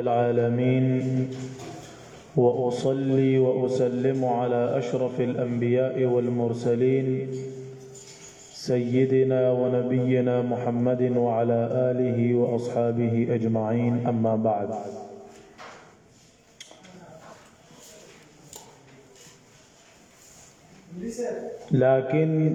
العالمين واصلي واسلم على اشرف الانبياء والمرسلين سيدنا ونبينا محمد وعلى اله واصحابه اجمعين اما بعد لكن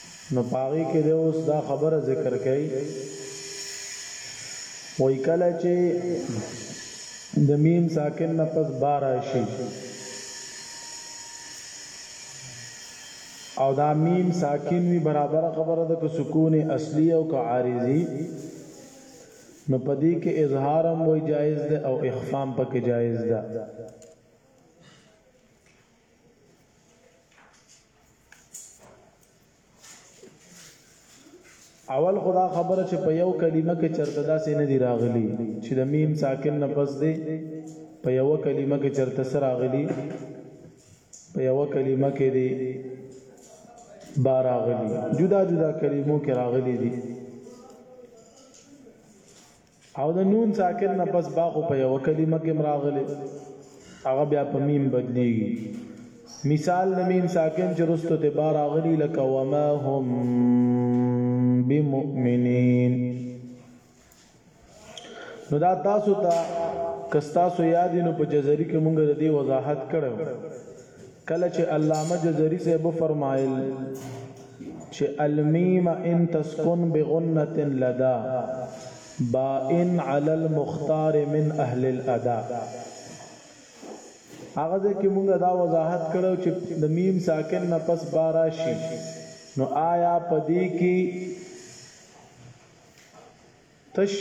نو په هغې کې دی اوس دا خبره ذکر کوي وای کله چې د میم ساکن نه پس بار شي او دا میم ساکن وی برابر خبره ده که سکون اصلی او که عارضی نو پدې کې اظهار هم وای جایز ده او اخفام پکې جایز ده اول خدا خبره چې په یو کلمه کې چرته داسې نه دی راغلی چې د میم ساکن نه پس دی په یو کلمه کې چرته سره راغلی په یو کلمه کې دی بار راغلی جدا جدا کلمو کې راغلی دي او د نون ساکن نه پس با خو په یو کلمه کې مراغله هغه بیا په میم بدلیږي مثال د میم ساکن چې رستو ته بار اغلی لکه وما هم بمؤمنین نو دا تاسو ته کستاسو یادینو په جزری کې مونږ د دې وضاحت کړو کله چې علامه جزري صاحب وفرمایل چې المیم ان تسکن بغنة لدا بائن علی المختار من اهل الادا هغه ځکه موږ دا وضاحت کړو چې د میم ساکن نه پس با راشي نو آیا پدې کې تش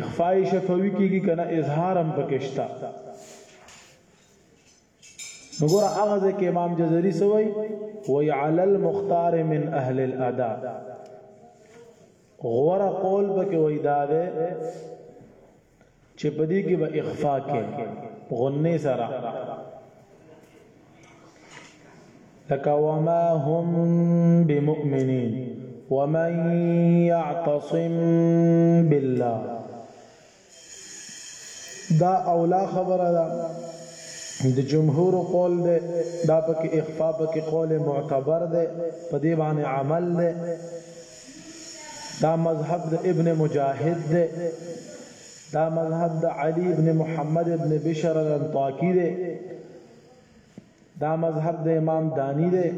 اخفای شفوی کیږي کنه اظهارم پکشتا نو ګوره هغه ځای کې امام جزري څه وایي وایي علی المختار من اهل الادا غوره قول پکې وایي دا دی چې په دې کې به اخفا کې غنې سره لکه وما هم بمؤمنین ومن يعتصم بالله دا اولا خبره ده د جمهور قول ده دا پکې اخفاء پکې قول معتبر ده په دې باندې عمل ده دا مذهب د ابن مجاهد دی دا مذهب د علی ابن محمد ابن بشر الانطاکی دی دا مذهب د امام دانی دی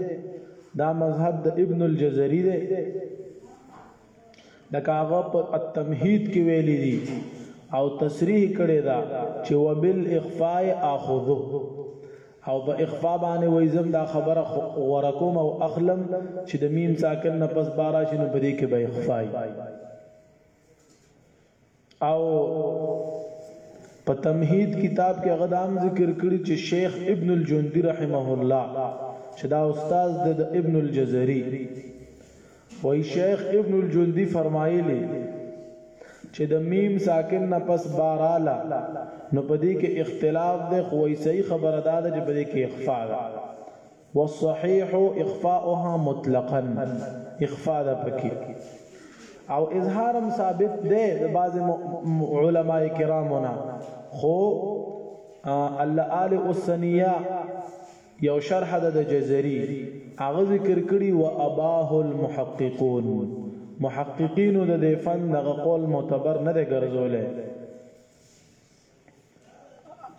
دا مذهب د ابن الجزری دی لکه هغه په التمهید کې ویلي دي او تصریح کړې ده چې وبل اخفاء اخذه او په اخفاء باندې وای زم دا خبره غوړه کوم او اخلم چې د میم ساکن نه پس بارا شنو په دې کې به اخفاء او په تمهید کتاب کې هغه دا هم ذکر کړي چې شیخ ابن الجندي رحمه الله چې دا استاد د ابن الجزري وای شیخ ابن الجندي فرمایلی چې د میم ساکن نه پس باراله نو پدې کې اختلاف ده خو یې صحیح خبره ده چې پدې کې اخفاء ده والصحيح اخفاؤها مطلقا اخفاء ده پکې او اظهار هم ثابت ده د بعض علماء کرامونه خو الآل السنیه یو شرح ده د جزری هغه ذکر کړي و اباه المحققون محققین د دې فن دغه قول معتبر نه دی ګرځولې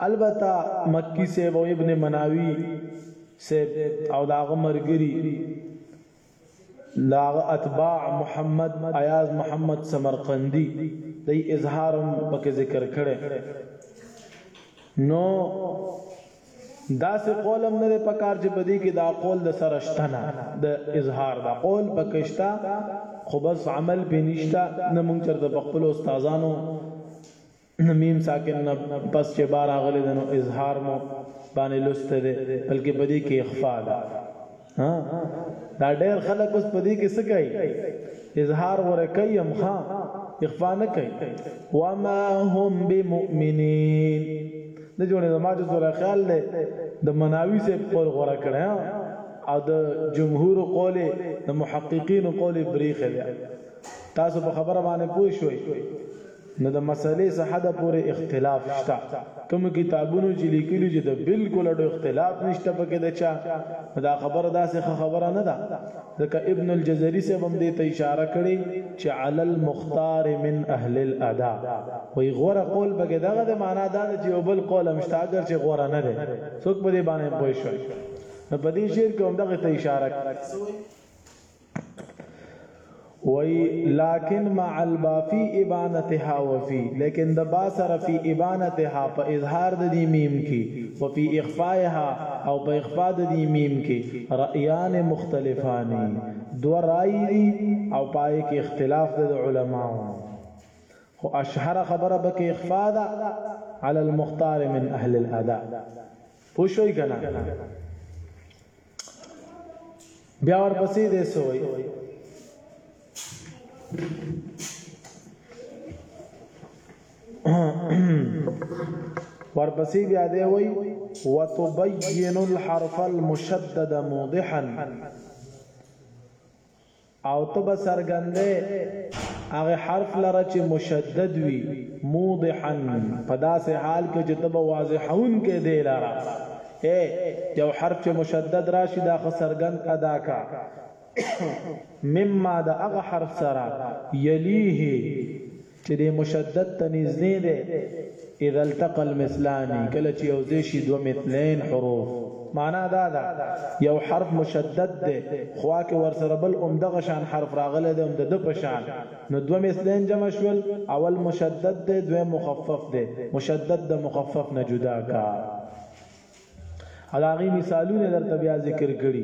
البته مکی صاحب او ابن مناوی صاحب او داغه مرګری داغه اتباع محمد ایاز محمد سمرقندی د اظهارم پکې ذکر کړي نو دا سه قولم نه پکار چې بدی کې دا قول د سرشتنه د اظهار دا قول پکشتا خو بس عمل به نشتا نه مونږ چرته خپل استادانو ميم ساکن نه پس چې با راغلې ده نو اظهار مو باندې لوسته ده بلکې په دې کې اخفا ده ها دا ډېر خلک اوس په دې کې څه کوي اظهار غوړه کوي هم ها اخفا نه کوي وما هم بمؤمنين د جوړې زما چې سره خیال دی د مناوي سه قول غوړه کړه او د جمهور قول د محققین قول بریخه دی تاسو په خبره باندې پوه شئ نو د مسئلې څه حده پورې اختلاف شته کوم کتابونو چې لیکلي چې د بالکل اډو اختلاف نشته پکې د چا دا خبره داسې ښه خبره نه ده ځکه ابن الجزري صاحب هم دې ته اشاره کړې چې علی المختار من اهل الادا وی غوره قول پکې دغه د معنا دا چې یو بل قول هم شته اگر چې غوره نه ده څوک په دې باندې پوه شو نو په دې شعر کې هم دغه ته اشاره وایي، لکن مع البا فی ابانتها وفی، لیکن د با سره فی ابانتها، په اظهار د دې میم کې، وفی اخفائها او په اخفاء د دې میم کې، رأیان مختلفان، دوه رایې دي او په هغې کې اختلاف دی د علماوو، خو اشهره خبره په کې اخفاء ده، علی المختار من اهل الاداء. پوه شوي که نه بیا ورپسې دی څه وایي ورپسې بیا دی وایي وتبین الحرف المشدد موضحا او ته به څرګندې هغه حرف لره چې مشدد وي موضحا په داسې حال کې چې ته به واضحون کې دی لره اے یو حرف چې مشدد راشي دا خو څرګند ادا کا مما د هغه حرف سره یلیه چې دې مشدد ته نږدې دی، اذا التقى المثلان، کله چې یو ځای شي دوه مثلین حروف، مانا دا ده، یو حرف مشدد دی، خوا کې ورسره بل همدغه شان حرف راغلی دی، هم د ده په شان، نو دوه مثلین جمع شول، اول مشدد دی، دویم مخفف دی، مشدد د مخفف نه جدا کړه. او د هغې مثالونه یې درته بیا ذکر کړي.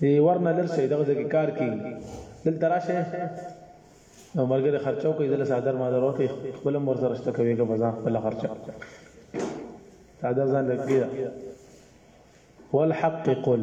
دی ورنه لر شي دغه ځکه کار کوي دلته راشه نو مرګره خرچو کوي دلته صادر ما ضرورت خپل مور سره شته کوي که بزان خپل خرچه صادر ځان لګي والحق قل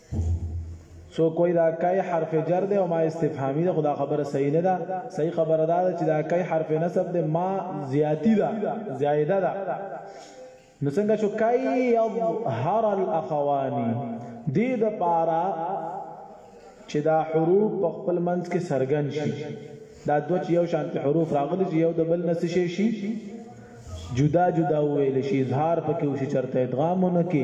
څوک وای دا کای حرف جر دی او ما استفهامی ده خدا خبره صحیح نه ده صحیح خبره ده چې دا کای حرف نصب ده ما زیاتی ده زیاده ده نو څنګه شو کای یظهر الاخوانی دې د پارا چې دا حروف په خپل منځ کې سرګن شي دا دوه چې یو شانت حروف راغلي چې یو د بل نس شي شي جدا جدا ویل شي اظهار پکې وشي چرته ادغام نه کې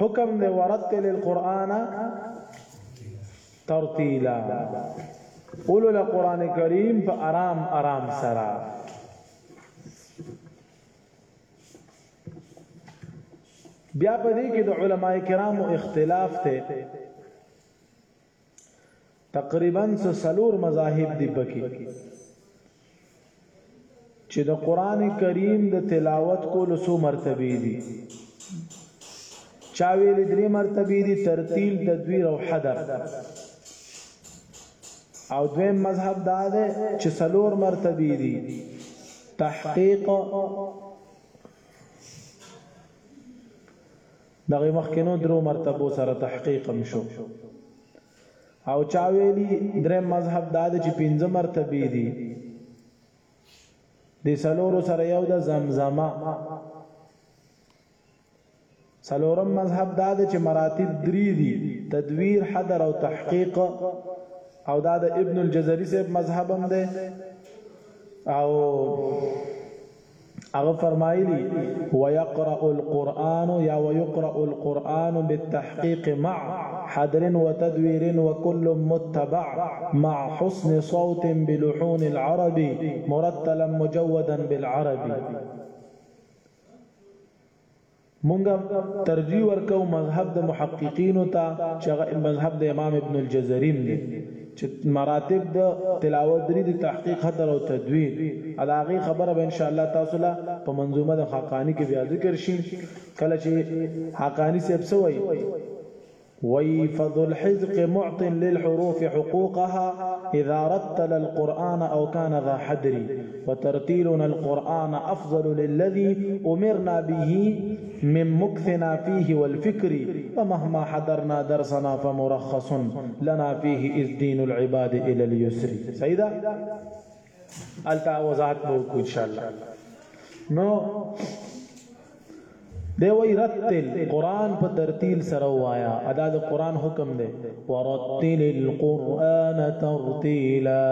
حکم دی ورتل القرآن ترتیلا اولو لقرآن کریم په آرام آرام سره بیا په دې کې د علما کرامو اختلاف ته تقریبا څه سلور مذاهب دی پکې چې د قران کریم د تلاوت کولو سو مرتبه دي چا ویل درې مرتبه دي ترتیل تدویر او حدر او دویم مذهب دا ده چې سلور مرتبه دي تحقیق دغه مخکنو درو مرتبو سره تحقیق هم شو او چا ویلي دریم مذهب دا دی چې پنځه مرتبې دي د څلورو سره یو د زمزمه سلورم مذهب دا د چې مراتب درې دي تدویر حدر او تحقیق او دا د ابن الجزري صاحب مذهب هم ده او هغه فرمایلی ويقرأ القرآن يا ويقرأ القرآن بالتحقيق مع حدر وتدوير وكل متبع مع حسن صوت بلحون العربي مرتلا مجودا بالعربي مونږ ترجیح ورکوو مذهب د محققینو ته چې هغه مذهب د امام ابن الجزریم دی چې مراتب د تلاوت درې دي تحقیق حتر او تدوین د هغې خبره به انشاءالله تاسو له په منظومه د حقاني کې بیا ذکر شي کله چې حقاني صاحب څه وایي وي فذل حزق معط للحروف حقوقها إذا رتل القرآن أو كان ذا حدر وترتيلنا القرآن أفضل للذي أمرنا به من مكثنا فيه والفكر ومهما حضرنا درسنا فمرخص لنا فيه إذ دين العباد إلى اليسر سيدا التا وضاحت به وکړو ان شاء الله نو دی وی رتل قران په ترتیل سره وایا ادا د قران حکم دی ورتل القران ترتیلا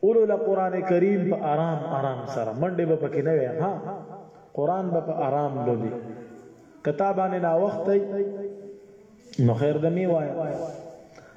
اولو القران کریم په آرام آرام سره منډه به پکې نه وي ها قران به په آرام لولي کتابانه نا وخت نو خیر د می وایا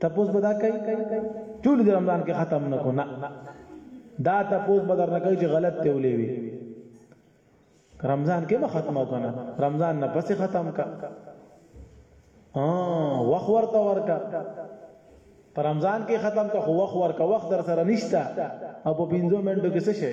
تپوس بدا کوي ټول د رمضان کې ختم نکو نه دا تپوس بدر نه کوي چې غلط ته ولې وي رمضان کې به ختم او کنه رمضان نه پسې ختم کا اه وخ ورته ورکا پر رمضان کې ختم کا خو وخ ورکا وخت در سره نشتا او په 15 منټو کې څه شي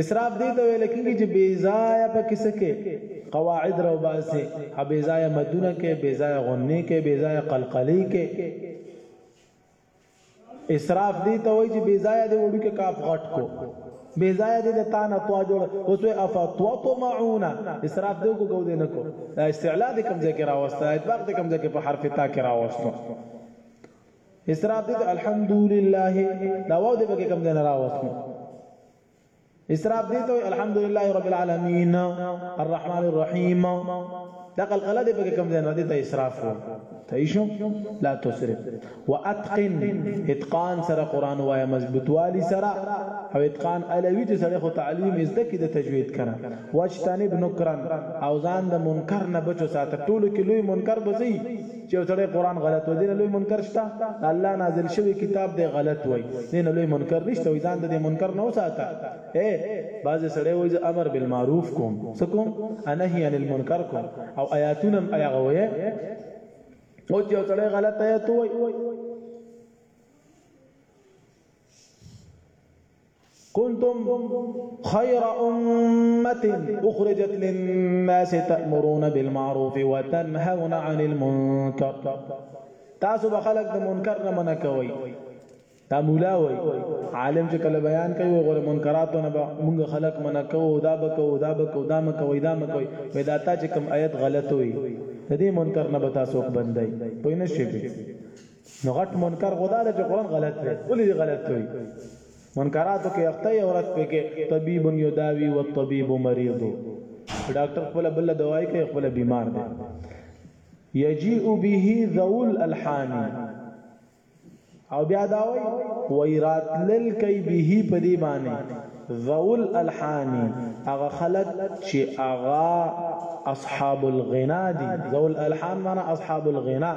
اسراف دې ته ویل کېږي چې بې ځایه په کیسه کې قواعد رو باسي ا بې ځایه مدونه کې بې ځایه غنې کې بې ځایه قلقلې کې اسراف دې ته وایي چې بې ځایه دې وړو کې کاف غټ کو بې ځایه دې تا نه توا جوړ اوس وي افتوا تو معونا اسراف دې کو کو دې نه کو دا استعلا دې کمزې کې راوسته اطباق دې کمزې کې په حرف تا کې راوسته اسراف دې الحمدلله دا واو دې پکې کم دین راوستي اسراف دې ته الحمدلله رب العالمین الرحمن الرحیم دا قلقله دې پکې کم دین دې ته اسراف وو تایشو لا تسرف واتقن اتقان سره قران وایا مضبوط والی سره او اتقان الوی چې سره خو تعلیم زده کې د تجوید کړه واجتنب نکرن او ځان د منکر نه بچو ساته ټولو کې لوی منکر بزی چې یو سړی قران غلط وایي نه لوی منکر شته الله نازل شوی کتاب دی غلط وایي نه لوی منکر نشته وي ځان د منکر نه وساته اے باز سړی وایي امر بالمعروف کوم سکم انهی عن المنکر کوم او آیاتونه آیا غوي او چې یو سړی غلط آیات وایي كنتم خير أمة أخرجت للناس تأمرون بالمعروف وتنهون عن المنكر تاسو به خلق د منکر نه منع کوي دا مولا وای عالم چې کله بیان کوي وګوره منکراتو نه موږ خلق منع کوو دا بکو دا بکو دا مکوي دا مکوي پیدا تا چې کوم آیت غلط وي د دې منکر نه به تاسو بندای پوه نه شئ نو غټ منکر خدا د قرآن غلط دی ولې دی غلط وي منکراتو کې اخته یو ورځ په کې طبيب يداوي والطبيب مريض ډاکټر خپل بل دوايي کوي خپل بیمار دی يجيء به ذول الحان او بیا دا وای وای راتلل کوي به په دی باندې ذول الحان هغه خلق چې هغه اصحاب الغنا دي ذول الحان معنی اصحاب الغنا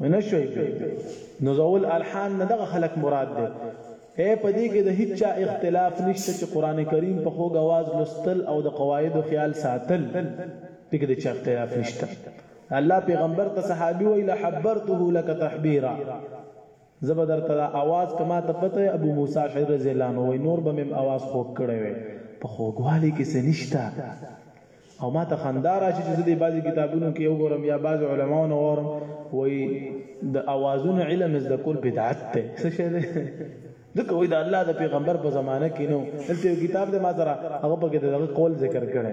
نه شوي نو زول الحان نه دغه خلک مراد دی اے په دې کې د هیڅ چا اختلاف نشته چې قران کریم په خوږ आवाज لوستل او د قواعدو خیال ساتل دې کې د چا اختلاف نشته الله پیغمبر ته صحابي ویل حبرته لك تحبيرا زه به درته دا اواز که ماته پته وای ابو موسی اشعري رضی الله عنه وای نور به مې هم اواز خوږ کړی وای په خوږوالي کې څه نشته او ماته خندا راشي چې زه دې بعضي کتابونو کې وګورم یا بعضي علماو نه واورم وای د اوازونو علم زده کول بدعت دی څه شی دی ځکه وای د الله د پیغمبر په زمانه کې نو دلته یو کتاب د ما سره هغه په کې دغه قول ذکر کړي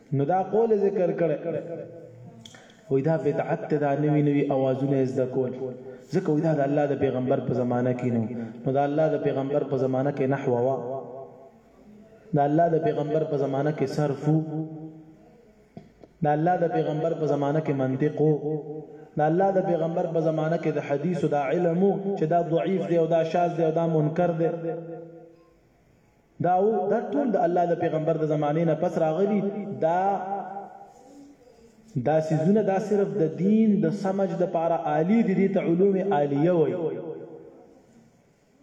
نو دا قول ذکر کړی وای دا بدعت ته دا نوی نوی اوازونه زده کول ځکه وای دا د الله د پیغمبر په زمانہ کې نو نو دا الله د پیغمبر په زمانہ کې نحو وا دا الله د پیغمبر په زمانہ کې صرف دا الله د پیغمبر په زمانہ کې منطق دا الله د پیغمبر په زمانہ کې د حدیث او د علم چې دا ضعیف دی او دا شاذ دی او دا منکر دی دا او دا ټول د الله د پیغمبر د زمانه نه پس راغلي دا دا سيزونه دا صرف د دین د سمج د پاره عالی دي دي ته علوم عالیه وای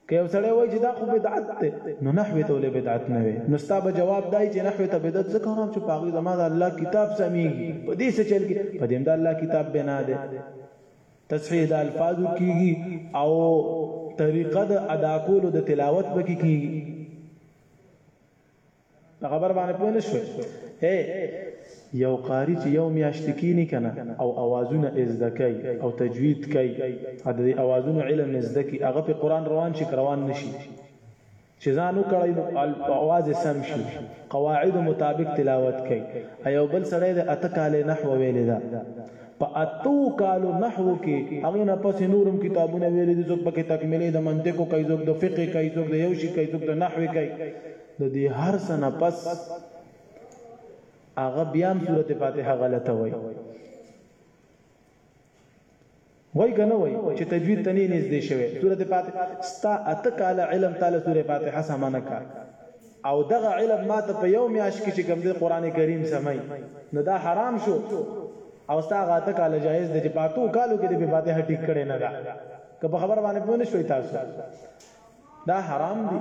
که یو سړی وای چې دا خو بدعت ده نو نحوه ته ولې بدعت نه وي نو ستابه جواب دی چې نحوه ته بدعت ځکه حرام چې پاغي زما د الله کتاب سميږي په دې څه چل کې په دې د الله کتاب بنا ده تصحیح د الفاظو کیږي او طریقه د ادا کولو د تلاوت بکی کیږي دا خبر باندې پوه نه شوي هي یو قاری چې یو میاشت کینی کنه او اوازونه ازده کوي او تجوید کوي د اوازونو علم ازده کوي هغه په قران روان شي روان نشي چی ځان وکړی نو اواز یی سم شی قواعدو مطابق تلاوت کړی ایو بل سړی دی اته کاله نحو ویلی ده په اتو کالو نحو کی هغی نه پسی نور هم کتابونه ویلی دی څوک پکی تکملی د منطقو کوی څوک د فقه کوی څوک د یو شی کوی څوک د نحو کوی د دی هر څه نه پس هغه بیا هم سورت فاتحه غلطه وای وای که نه وای چې تجوید ته نې نږدې شوی سورت فاتحه ستا اته کاله علم تعالی سورې فاتحه سم نه کا او دغه علم ما ته په یو میاش کې چې کوم دی قران کریم سمای نو دا حرام شو او ستا غاته کاله جایز دی چې پاتو کالو کې د فاتحه ټیک کړي نه دا که په خبر باندې پوه نه شوي تاسو دا حرام دي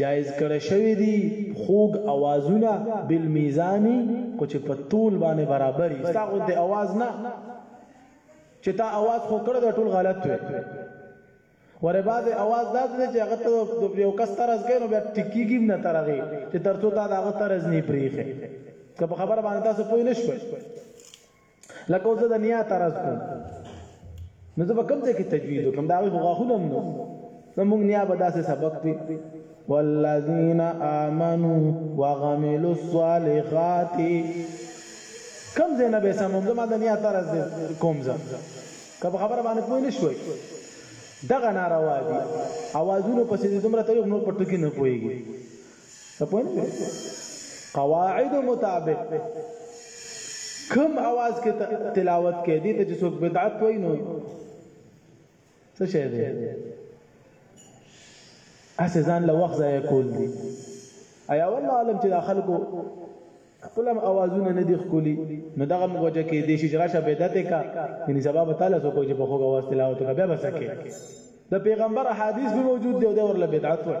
جايز کړی شوی دی خوږ اوازونه بالميزان خو چې په تول باندې برابر وي ستا غوندې اواز نه چې تا اواز خو کړی دی ټول غلط وي ورې بعضې اواز داسې دی چې هغه ته یو کس طرز کوي نو بیا ټکېږي هم نه تر هغې چې تر څو تا د هغه طرز نه پرېښی که په خبره باندې تاسو پوه نه شوئ لکه اوس د نیا ترز کوم نو زه به کوم ځای کې تجوید وکم دا غي غاخونه نو زموږ نیا به داسې سبق پی والذین آمنو وغملوا الصالحات کم ځای نه به سموم زما د نیا ترز کوم ځای که په خبره باندې پوه نه شوي دغه ناروا دي اوازونو پسې دومره تاریخ نور پټو کې نه پويږي ته پوه نه شوې قواعدو مطابق کم اواز کې تلاوت کې دي ته چې څوک بدعت وای نو څه شي دی اسه ځان له وخت ځای کول دي ایا والله عالم چې خلکو خپل اوازونه نه دي خولي نو دغه وجه کې دي چې راشه بدعت کا یعنی سبب تعالی سو کوی چې په خوګه واست تلاوت کا بیا بسکه د پیغمبر احادیث به موجود دی او د ورله بدعت وای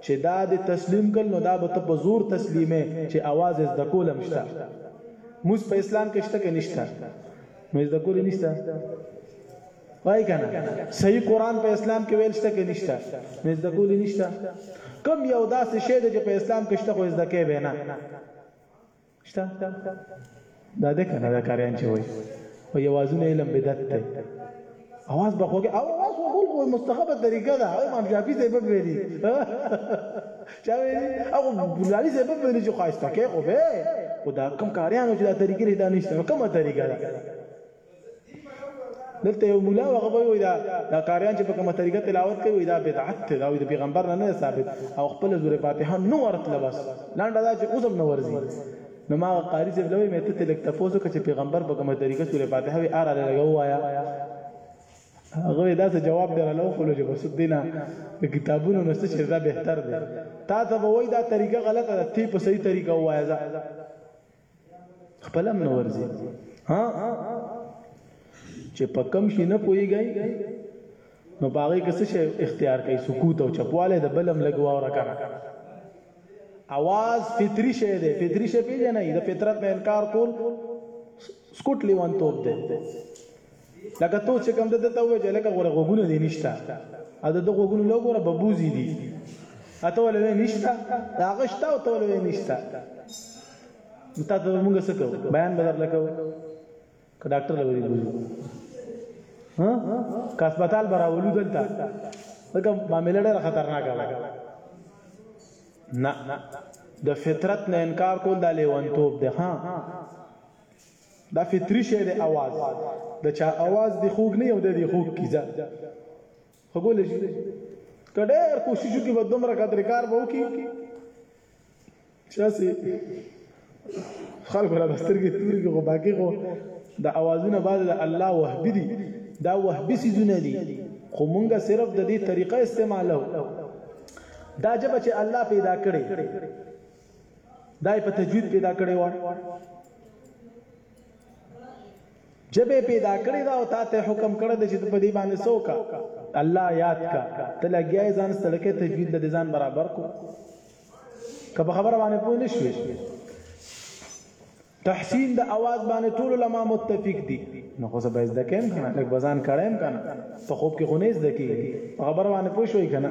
چه دا دی تسلیم کړل نو دا به ته په زور تسلیمه چه اواز یې زده کول هم شته موس په اسلام کې شته که نشته نو زده کول نشته وای کنه صحیح قران په اسلام کې ویل شته کې نشته نو زده کول نشته کم یو داسې شی دی چې په اسلام کې شته خو زده کې به نه شته دا د کنه دا کاریان چې وای او یوازونه علم بدعت دی اواز به خوګه او اواز وګول په مستخبه طریقه ده امام شافعي ته به ویلي چا ویلي او بلالي ته به ویلي چې خاصه کې خو به خدا کم کاریانو چې دا طریقې دا نشته کومه طریقه ده دلته یو مولا هغه وایي دا دا قاریان چې په کومه طریقه تلاوت کوي دا بدعت دی دا د پیغمبر نه ثابت او خپل سورې فاتحه نو ورتله بس لاندا دا چې اوسم نو ورزي نو ما قاری چې بلوي مې ته تلک تاسو کې پیغمبر په کومه طریقه سورې فاتحه وی اره لګو وایا هغه دا څه جواب دی راو خو لږه بس دینه د کتابونو نو څه دا بهتر دی تا ته وای دا طریقه غلطه ده تی په صحیح طریقه وایځه خپلم نه ورځي ها چې په کم شي نه پويږي نو باغې کې څه اختیار کوي سکوت او چپواله د بلم لګوا او راکنه اواز فطری شه دی فطری شه پیژنې د فطرت نه انکار کول سکوت لیوان توپ دی لکه تو چې کوم دته وې چې لکه غوړه غوګونه دي نشته ا د غوګونو لګوره ببوزي دي اته ولې نشته دا غشتا او ته ولې نشته متا ته موږ څه کو بیان بدر لکو که ډاکټر لوري بوزو ها که هسپتال براولو دلته دغه معاملې ډېره خطرناکه ده نه د فطرت نه انکار کول د لیونتوب ده ها دا فطري شی دی اواز د چا اواز دی خوږ نه یو دی خوږ کیزه خګول شي کډیر کوشش وکي به دومره کتر کار به وکي چې خلکو را بسترګې توري کې خو باقي خو د اوازونه بعد د الله وهبي دي دا وهبي سيزونه دي خو مونږه صرف د دې طریقه استعمالو دا جبه چې الله پیدا کړي دای په تجوید پیدا کړی و جبه پیدا کړی دا او تاته حکم کړی د چې په دې باندې سوکا الله یاد کا ته لګیای ځان سړکه تجوید د ځان برابر کو کبه خبره باندې پوه نه شوې تحسین د आवाज باندې ټول علما متفق دي نو خو زبې زده کېم کنه لکه بزان کړم کنه په خوب کې خو نه زده کېږي خبر باندې پوه شوې کنه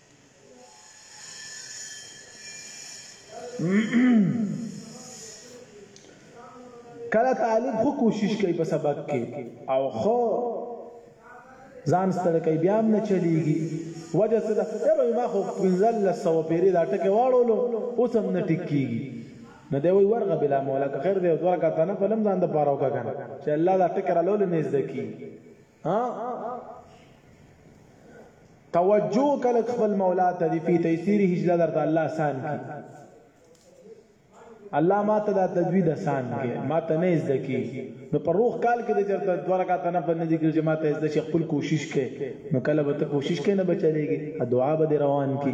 کله طالب خو کوشش کوي په سبق کې او خو ځان ستړی کوي بیا هم نه چلیږي وجه څه ده ای به ما خو پنځل سو پیری دا ټکه واړولو اوس هم نه ټیک کیږي نو دی وی ورغه بلا مولا که خیر دی دوه کاته نه پلم ځان د پاره وکړه چې الله دا ټکه را لول نه زده کی ها توجه کله خپل مولا ته دی په تیسیر هجله درته الله آسان کی الله ما ته دا تجوید آسان کی ما ته نه زده کی نو پر روح کال کې د چرته دوه رکعات نه په ندی کې جماعت ته زده خپل کوشش کې نو کله به ته کوشش کې نه بچلېږي دعا به روان کی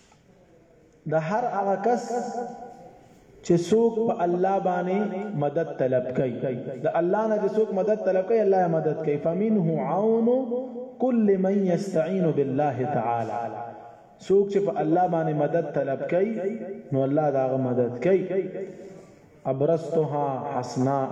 د هر هغه کس چې څوک په الله باندې مدد طلب کوي د الله نه چې څوک مدد طلب کوي الله یې مدد کوي فمنه عون كل من يستعين بالله تعالى سوق چې په الله باندې مدد طلب کوي نو الله دا مدد کوي ابرزتها حسناء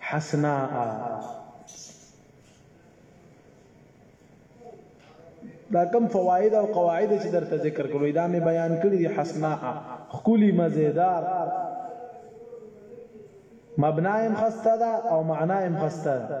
حسناء دا کم فواید او قواعد چې درته ذکر کړو دا می بیان کړی دی حسنا خکلی مزیدار مبنایم خسته ده او معنایم خسته ده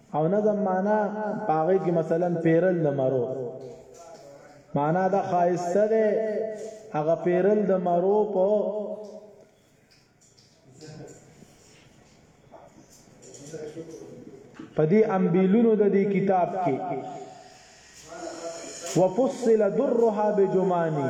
او نظم معنا په هغه کې مثلا پیرل د مرو معنا دا خایسته ده هغه پیرل د مرو په په دې امبیلونو د دې کتاب کې وفصل درها بجمانی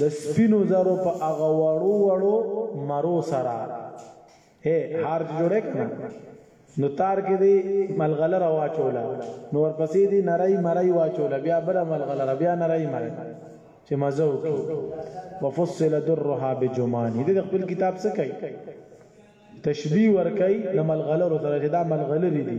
د سپینو زرو په هغه وړو وړو مرو سره هه هار جوړه کړه نو تار کې دی ملغله را واچوله نو ورپسې دی نری مری واچوله بیا بل ملغله را بیا نری مری چې مزو کی وفصل درها بجمان دې خپل کتاب څه کوي تشبیه ور کوي د ملغله سره چې دا ملغله دي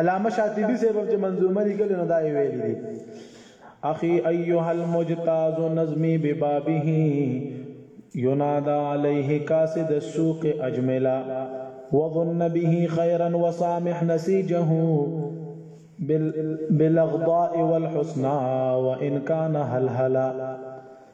علامه شاطبی صاحب چې منظومه لیکل نو دا یې ویلي دي أخي أيها المجتاز نظمي ببابه ينادى عليه كاسد السوق أجملا وظن به خيرا وسامح نسيجه بالأغضاء والحسنى وإن كان هلهلا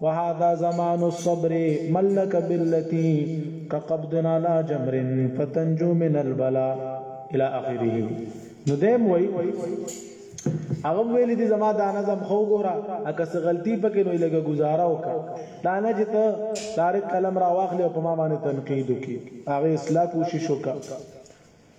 وهذا زمان الصبر من لك بالتي كقبضنا لا جمر فتنجو من البلاء الى اخره نو دیم وای هغه ویل دي زما دا نظم خو ګورا اګه څه غلطي پکې نو لګه گزاره وکا دا نه چې ته طارق قلم را واخلې او په ما باندې تنقید وکي هغه اصلاح کوشش وکا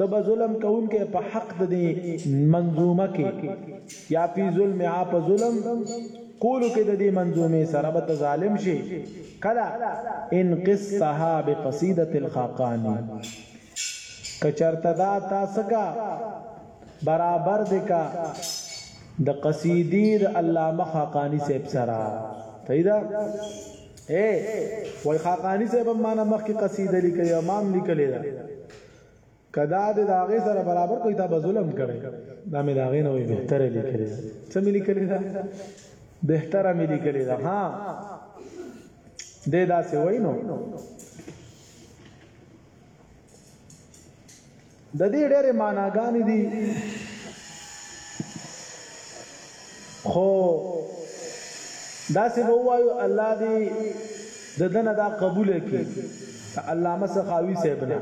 ته به ظلم کوونکی په حق د دې منظومه کې یا فی ظلم یا په ظلم کولو کې د دې منظومې سره به ته ظالم شي کلا ان قصها بقصیده الخاقانی کچرته دا تاسو کا برابر دی کا د قصیدی د علامه خاقانی صاحب سره پیدا اے وای خاقانی صاحب معنا مخکې قصیده لیکلی امام لیکلی دا که دا د هغې سره برابر کوي تا به ظلم کړي دا مې د هغې نه وي بهتره لیکلې ده څه مې لیکلې ده بهتره مې لیکلې ده ها دې داسې وای نو د دې ډېرې معناګانې دي خو داسې به ووایو الله دې د ده نه دا قبوله کړي، د علامه سخاوي صاحب نه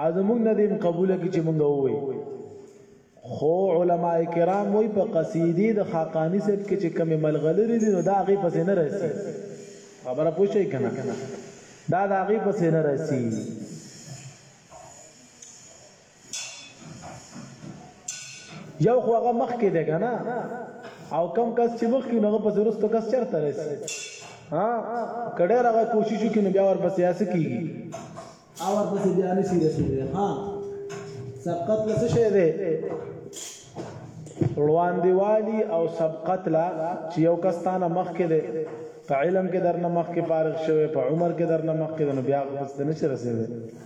او زموږ نه دې هم قبوله کړي چې موږ ووایو. خو علماء کرام وایي په قصیدې د خاقاني صاحب کې چې کومې ملغلرې دي نو دا هغې پسې نه رسي. خبره پوه شوئ که نه؟ دا د هغې پسې نه رسي. یو خو هغه مخ کې دی کنه او کم کس چې مخ کې نو په زرستو کس چرته رسي ها کډه راغه کوشش وکړي بیا ور پسې اس کیږي او ور پسې بیا نه سي رسي ها سبقت لسه شه دی روان دیوالی او سبقت لا چې یو کس تانه مخ کې دی په علم کې درنه مخ کې فارغ شوی په عمر کې درنه مخ کې نو بیا پسې نه شي رسېږي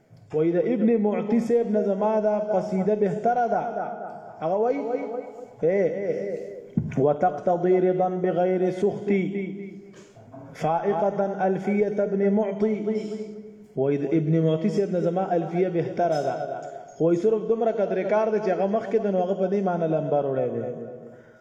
وای د ابن معتی صاحب نه زما دا قصیده بهتره ده هغه وای اے وتقتضي رضا بغیر سختی فائقه الفیه ابن معطی وای د ابن معتی صاحب نه زما الفیه بهتره ده خو صرف دومره قدر کار دی چې هغه مخکې د نوغه په دې معنی لمبر وړي دی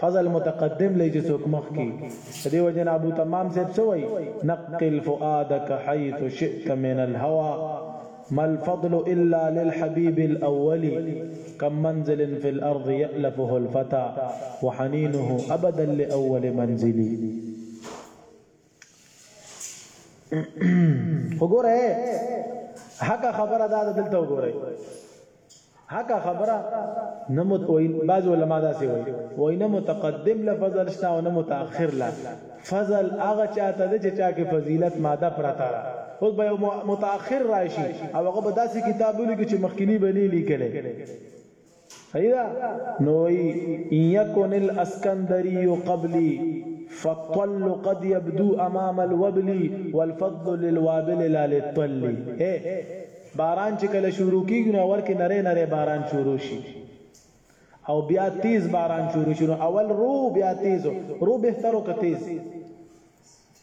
فضل متقدم لئی جسوک مخ کی دی وجن ابو تمام سے سوئی نقل فؤادك حيث شئت من الهوى ما الفضل إلا للحبيب الأول كم منزل في الأرض يألفه الفتى وحنينه أبدا لأول منزلي وګوره حق خبره دا دلته وګوره حق خبره نه مت وای بعض علما دا سی وای وای نه متقدم لفظ رشتہ او نه متأخر لا فضل هغه چاته د چا کې فضیلت ماده پراته را اوس به متأخر راشي او هغه به داسې کتابونه کې چې مخکینی بنی لیکل صحیح ده نو وایی ان یکن الاسکندری قبلی فالطل قد یبدو امام الوبلی والفضل للوابل لا للطل اې باران چې کله شروع کیږي نو ورکه نری نری باران شروع شي او بیا تیز باران شروع شي نو اول رو بیا تیز رو بهترو که تیز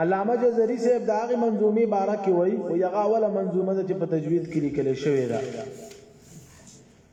علامه جزري صاحب د هغه منظومي باره کې وایي خو هغه اوله منظومه ده چې په تجوید کې لیکل شوې ده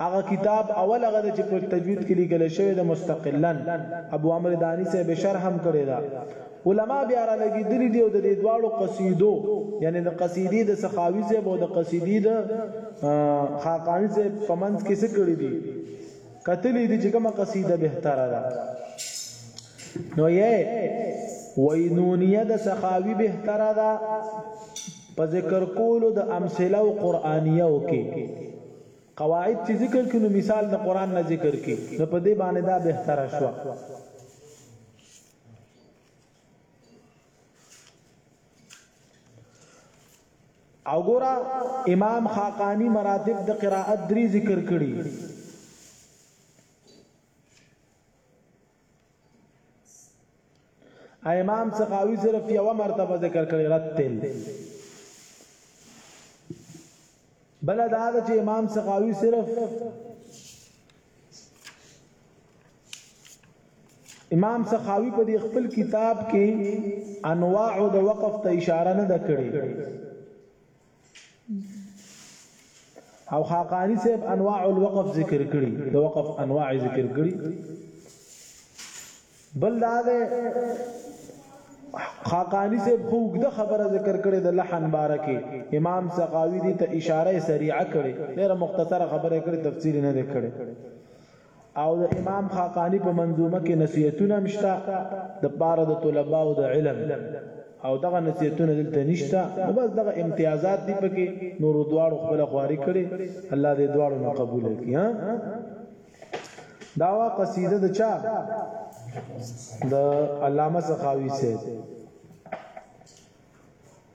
هغه کتاب اول هغه ده چې په تجوید کې لیکل شوی ده مستقلا ابو عمرو داني صاحب شرح هم کړی ده علما بیا را لګیدلی دی او د دې دواړو قصیدو یعنی د قصیدې د سخاوي صاحب او د قصیدې د خاقانی صاحب په منځ کې څه کړی دی کتلی دی چې کومه قصیده بهتره ده نو یې وینونیه د سخاوي بهتره ده په ذکر کولو د امثله او قرانیه او کې قواعد چی ذکر کړو مثال د قران نه ذکر کی نو په دې باندې دا بهتره شو او ګورا امام خاقانی مراتب د قرائت دری ذکر کړي امام سخاوي صرف یو مرتبه ذکر کړی رتل بل دا ده چې امام سخاوي صرف امام سخاوي په خپل کتاب کې انواع د وقف ته اشاره نه کړې او خاقانی صاحب انواع الوقف ذکر کړي د وقف انواع ذکر کړي بل دا ده خاقانی صاحب خو د خبره ذکر کړي د لحن بارکه امام سقاوی دي ته اشاره سریعه کړي ډیره مختصره خبره کړي تفصیل نه کړي او د امام خاقانی په منظومه کې نصیحتونه هم شته د پاره د طلباو د علم او دغه نصیحتونه دلته نشته نو بس دغه امتیازات دی پکې نور دواړو خپل خواري کړي الله دې دواړو نه قبول کړي ها داوا قصیده د چا د علامه سخاوي سید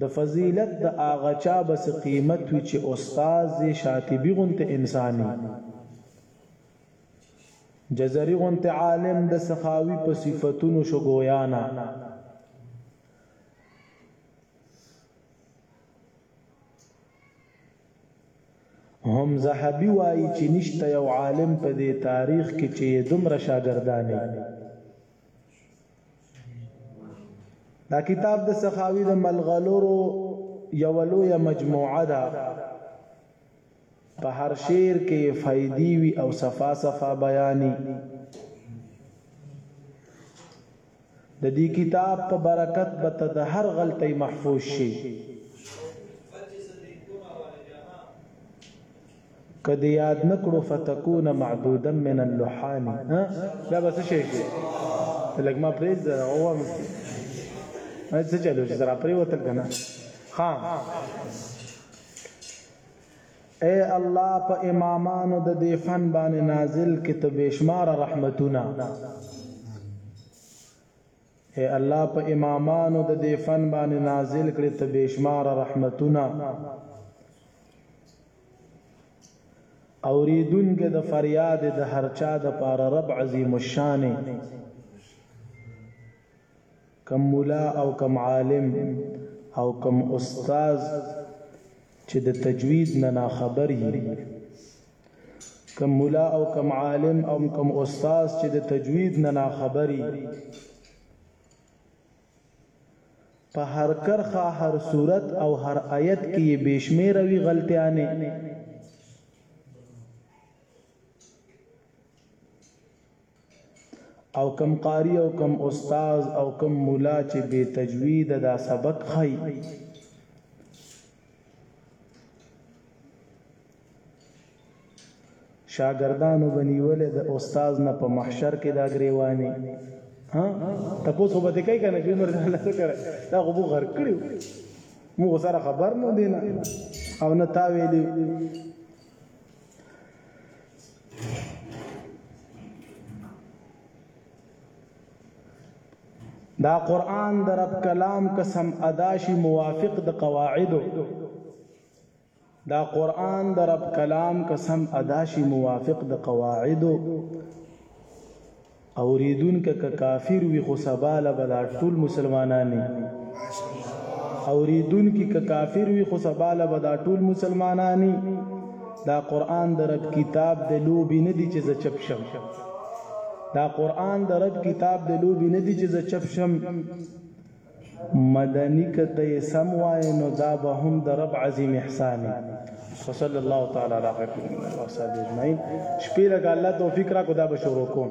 د فضیلت د هغه چا به څه قیمت وي چې استاد یې شاطبي غونته انسان وي جزري غونته عالم د سخاوي په صفتونو شو ګویا نه هم زهبي وایي چې نشته یو عالم په دې تاریخ کې چې دومره شاګردانه دا کتاب د سخاوي د ملغلورو یو لوی مجموعه ده په هر شعر کې فائدې وي او صفا صفا بیانې د دې کتاب په برکت به ته د هر غلطۍ محفوظ شي که دې یاد نه کړو فتکون معدودا من اللحان ها دا به څه شي شي لږ ما پرېږده دا ووه مفتي څه چلو چې را پرېوتل که نه ها اے الله په امامانو د دې فن باندې نازل کې ته بشمار رحمتونه اې الله په امامانو د دې فن باندې نازل کړې ته بې شماره رحمتونه اوریدونکې د فریاد د هرچا د پاره رب عظیم الشان کم مولا او کم عالم او کم استاد چې د تجوید نه ناخبر یی کوم مولا او کوم عالم او کوم استاد چې د تجوید نه ناخبري په هر کرخه هر صورت او هر آیت کې بشمیر وی غلطیانه او کوم قاری او کوم استاد او کوم مولا چې بی تجوید دا سبق خای شاګردانو بنیول د استاد نه په محشر کې دا غریوانی ها تاسو به دې کوي کنه چې عمر نه څه کړه دا خو بو غر کړو مو سره خبر نه دینه او نه تا ویلی دا قران د رب کلام قسم ادا شي موافق د قواعدو دا قران د رب کلام قسم ادا شي موافق د قواعدو اوریدونکه که کافر وی خو سبا له به دا ټول مسلمانان اوریدونکي که کافر وی خو سبا له به دا ټول مسلمانان دا قران د رب کتاب د لوبي نه دي چې ز چپ شم دا قران د رب کتاب د لوبي نه دي چې ز چپ شم مدني کته سم وای نو دا به هم د رب عظیم احسان وصلی الله تعالی علی خیر من وصحبه اجمعین شپې لګ الله توفیق را کو دا به شروع کوم